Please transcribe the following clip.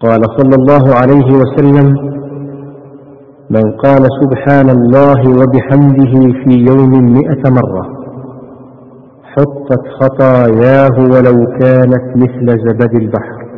قال صلى الله عليه وسلم من قال سبحان الله وبحمده في يوم مئة مرة حطت خطاياه ولو كانت مثل زبد البحر.